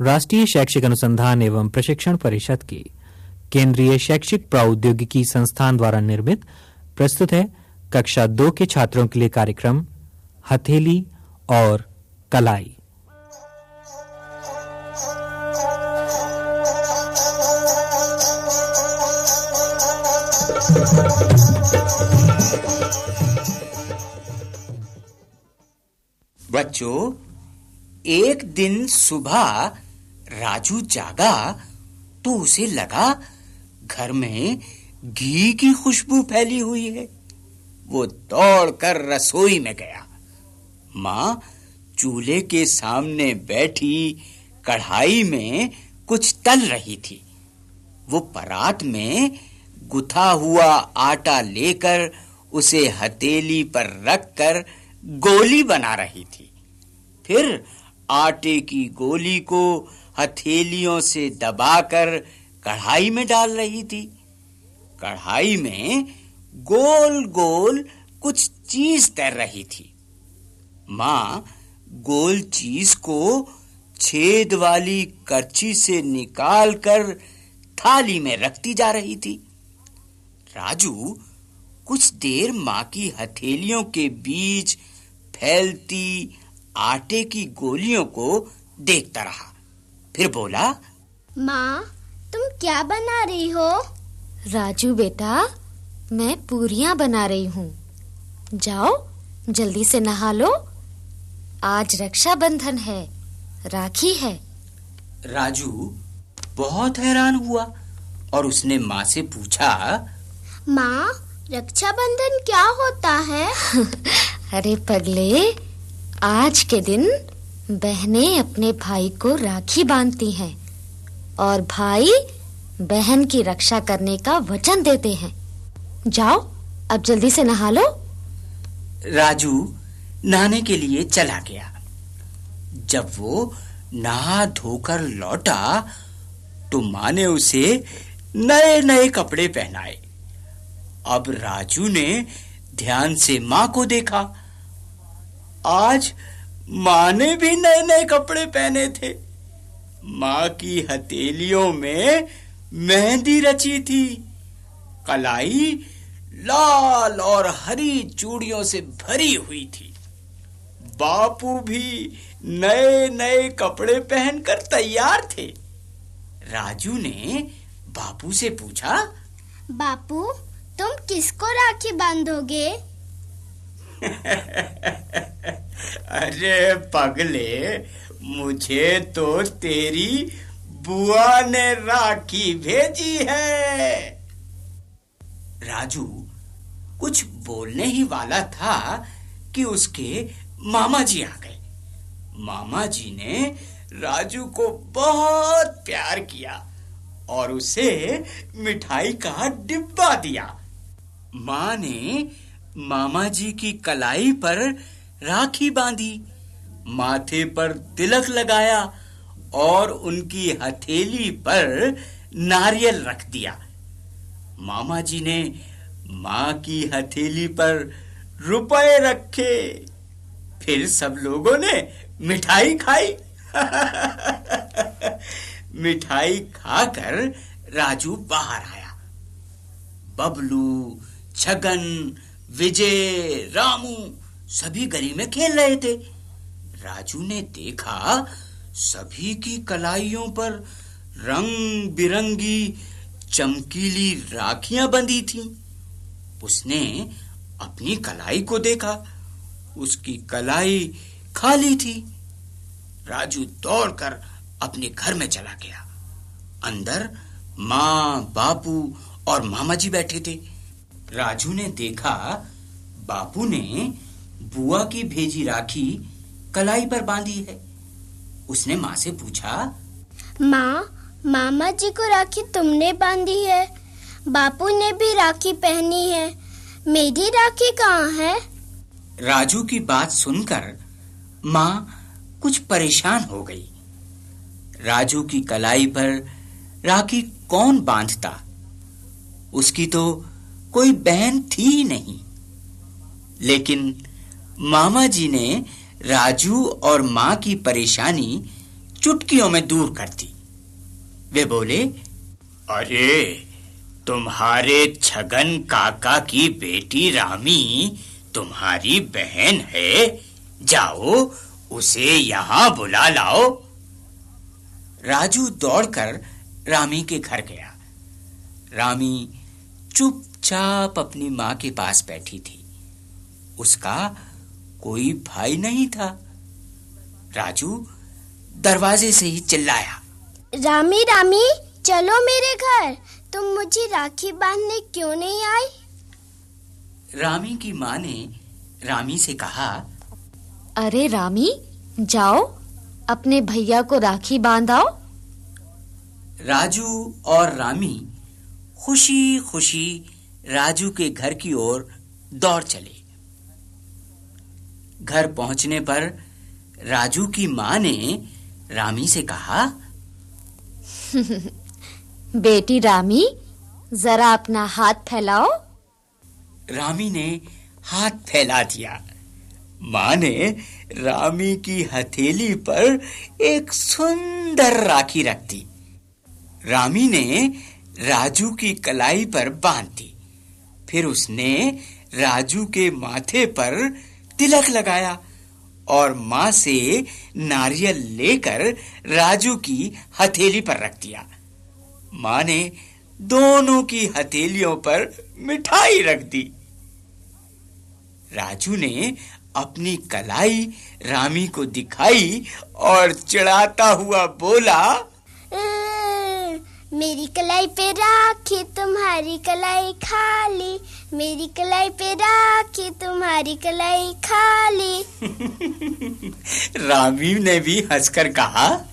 राष्ट्रीय शैक्षिक अनुसंधान एवं प्रशिक्षण परिषद की केंद्रीय शैक्षिक प्रौद्योगिकी संस्थान द्वारा निर्मित, प्रस्तुत है कक्षा दो के छात्रों के लिए कार्यक्रम, हथेली और कलाई। बच्चों, एक दिन सुबह राजू जागा तो उसे लगा घर में घी की खुशबू फैली हुई है। वो दौड़कर रसोई में गया। माँ चूल्हे के सामने बैठी कढ़ाई में कुछ तल रही थी। वो परात में गुथा हुआ आटा लेकर उसे हथेली पर रखकर गोली बना रही थी। फिर आटे की गोली को हथेलियों से दबाकर कढ़ाई में डाल रही थी। कढ़ाई में गोल गोल कुछ चीज़ तैर रही थी। माँ गोल चीज़ को छेद वाली करछी से निकालकर थाली में रखती जा रही थी। राजू कुछ देर माँ की हथेलियों के बीच फैलती आटे की गोलियों को देखता रहा। फिर बोला माँ तुम क्या बना रही हो? राजू बेटा मैं पूरियाँ बना रही हूँ। जाओ जल्दी से नहा लो। आज रक्षाबंधन है राखी है। राजू बहुत हैरान हुआ और उसने माँ से पूछा माँ रक्षाबंधन क्या होता है? अरे पगले आज के दिन बहनें अपने भाई को राखी बांधती हैं और भाई बहन की रक्षा करने का वचन देते हैं। जाओ, अब जल्दी से नहा लो। राजू नहाने के लिए चला गया। जब वो नहा धोकर लौटा तो माँ ने उसे नए नए कपड़े पहनाए। अब राजू ने ध्यान से माँ को देखा। आज माँ ने भी नए नए कपड़े पहने थे। माँ की हथेलियों में मेहंदी रची थी। कलाई लाल और हरी चूड़ियों से भरी हुई थी। बापू भी नए नए कपड़े पहनकर तैयार थे। राजू ने बापू से पूछा, बापू, तुम किसको राखी बांधोगे? अरे पगले, मुझे तो तेरी बुआ ने राखी भेजी है। राजू, कुछ बोलने ही वाला था कि उसके मामा जी आ गए। मामा जी ने राजू को बहुत प्यार किया और उसे मिठाई का डिब्बा दिया। माँ ने मामा जी की कलाई पर राखी बांधी, माथे पर तिलक लगाया और उनकी हथेली पर नारियल रख दिया। मामा जी ने माँ की हथेली पर रुपए रखे। फिर सब लोगों ने मिठाई खाई। मिठाई खाकर राजू बाहर आया। बबलू, छगन विजय, रामू सभी गली में खेल रहे थे। राजू ने देखा, सभी की कलाइयों पर रंग बिरंगी चमकीली राखियाँ बंधी थी। उसने अपनी कलाई को देखा, उसकी कलाई खाली थी। राजू दौड़कर अपने घर में चला गया। अंदर माँ, बापू और मामा जी बैठे थे। राजू ने देखा बापू ने बुआ की भेजी राखी कलाई पर बांधी है। उसने माँ से पूछा माँ मामा जी को राखी तुमने बांधी है। बापू ने भी राखी पहनी है। मेरी राखी कहाँ है? राजू की बात सुनकर माँ कुछ परेशान हो गई। राजू की कलाई पर राखी कौन बांधता? उसकी तो कोई बहन थी ही नहीं। लेकिन मामा जी ने राजू और माँ की परेशानी चुटकियों में दूर कर दी। वे बोले, अरे, तुम्हारे छगन काका की बेटी रामी तुम्हारी बहन है। जाओ, उसे यहाँ बुला लाओ। राजू दौड़कर रामी के घर गया। रामी चुपचाप अपनी माँ के पास बैठी थी। उसका कोई भाई नहीं था। राजू दरवाजे से ही चिल्लाया। रामी रामी चलो मेरे घर। तुम मुझे राखी बांधने क्यों नहीं आई? रामी की माँ ने रामी से कहा अरे रामी जाओ अपने भैया को राखी बांधाओ। राजू और रामी खुशी खुशी राजू के घर की ओर दौड़ चले। घर पहुँचने पर राजू की माँ ने रामी से कहा बेटी रामी जरा अपना हाथ फैलाओ। रामी ने हाथ फैला दिया। माँ ने रामी की हथेली पर एक सुंदर राखी रख दी। रामी ने राजू की कलाई पर बाँध दी। फिर उसने राजू के माथे पर तिलक लगाया और माँ से नारियल लेकर राजू की हथेली पर रख दिया। माँ ने दोनों की हथेलियों पर मिठाई रख दी। राजू ने अपनी कलाई रामी को दिखाई और चिढ़ाता हुआ बोला मेरी कलाई पे राखी तुम्हारी कलाई खाली। मेरी कलाई पे राखी तुम्हारी कलाई खाली। रामी ने भी हंसकर कहा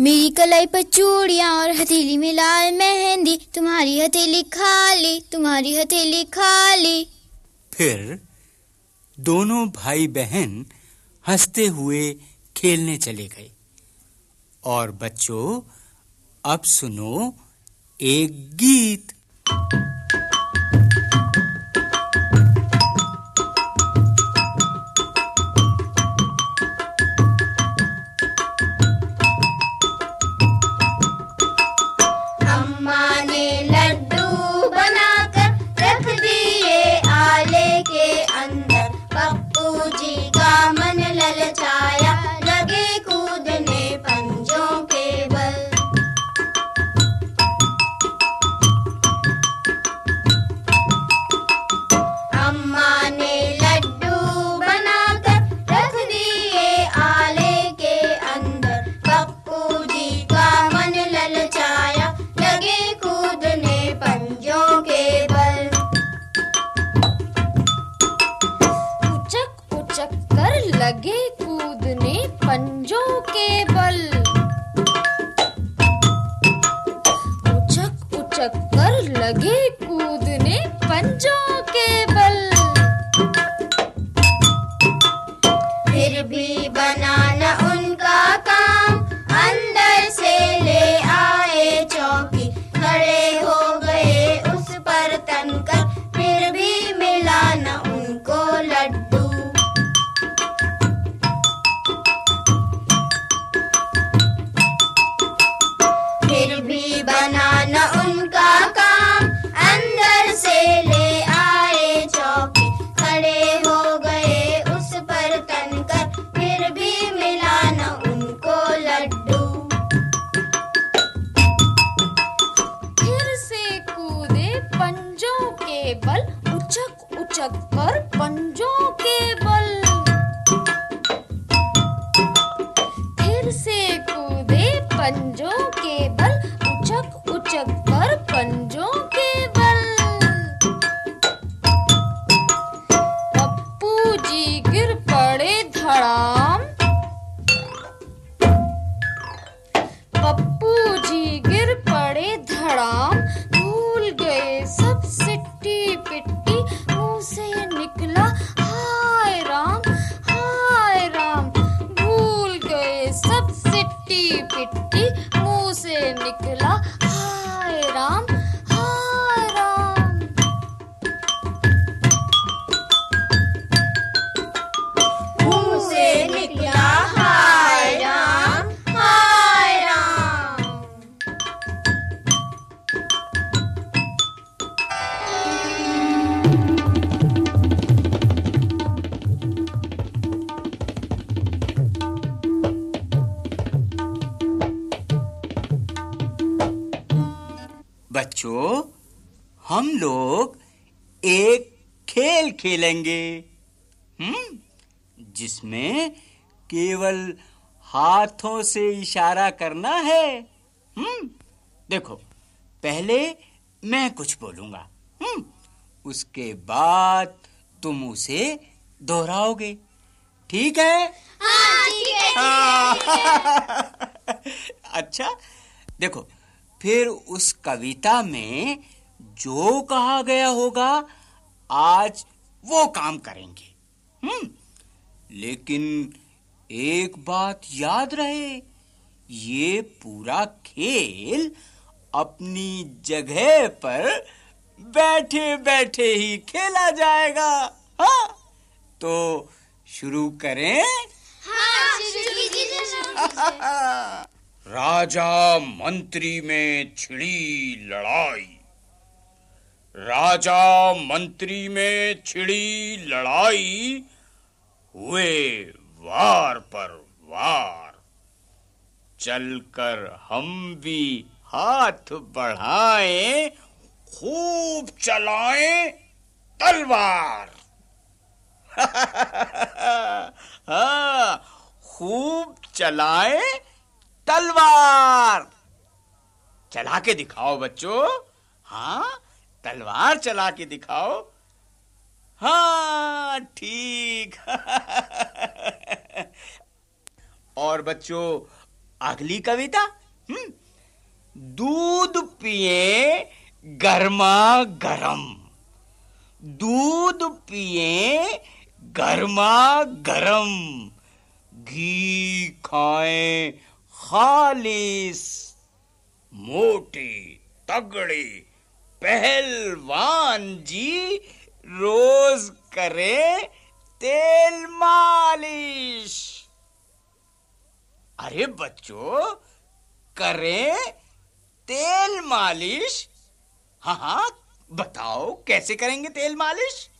मेरी कलाई पर चूड़ियाँ और हथेली में लाल मेहंदी तुम्हारी हथेली खाली तुम्हारी हथेली खाली। फिर दोनों भाई बहन हँसते हुए खेलने चले गए। और बच्चों अब सुनो एक गीत। पंजों के बल उचक उचक कर लगे कूदने पंजों के पर पंजों के बल। फिर से कूदे पंजों हम लोग एक खेल खेलेंगे। हम्म? जिसमें केवल हाथों से इशारा करना है। हम्म? देखो पहले मैं कुछ बोलूँगा। हम्म? उसके बाद तुम उसे दोहराओगे। ठीक है? हाँ ठीक है अच्छा देखो फिर उस कविता में जो कहा गया होगा आज वो काम करेंगे। हम्म। लेकिन एक बात याद रहे ये पूरा खेल अपनी जगह पर बैठे बैठे ही खेला जाएगा। हाँ? तो शुरू करें। हाँ शुरू कीजिए शुरू कीजिए राजा मंत्री में छिड़ी लड़ाई। राजा मंत्री में छिड़ी लड़ाई हुए वार पर वार। चलकर हम भी हाथ बढ़ाएँ, खूब चलाएँ तलवार। हाँ खूब चलाएँ तलवार। चला के दिखाओ बच्चों। हाँ तलवार चला के दिखाओ। हाँ ठीक। और बच्चों, अगली कविता? हम्म दूध पिए गर्मा गरम। दूध पिए गर्मा गरम। घी खाएँ खालिस मोटे तगड़े। पहलवान जी रोज करे तेल मालिश। अरे बच्चों, करें तेल मालिश? हाँ हाँ बताओ, कैसे करेंगे तेल मालिश?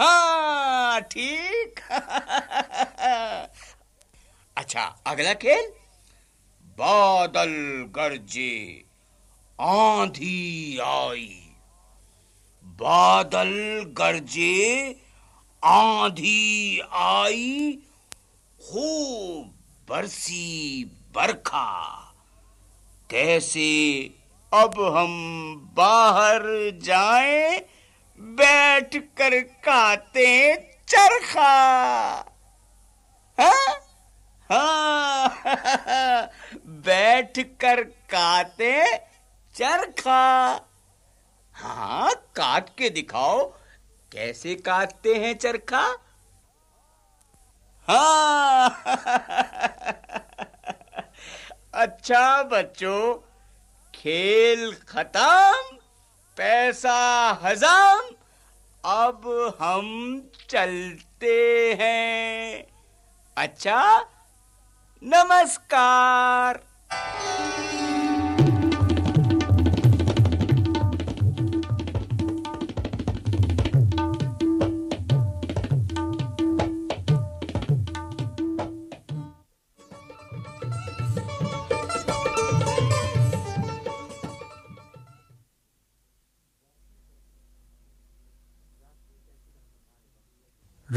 हाँ ठीक। अच्छा अगला खेल? बादल गरजे। आंधी आई। बादल गरजे, आंधी आई। खूब बरसी बरखा। कैसे अब हम बाहर जाएँ, बैठ कर खाते चरखा। हाँ? हाँ बैठ कर काते चरखा हाँ काट के दिखाओ, कैसे काटते हैं चरखा हाँ। अच्छा बच्चों, खेल खत्म, पैसा हजाम, अब हम चलते हैं। अच्छा नमस्कार।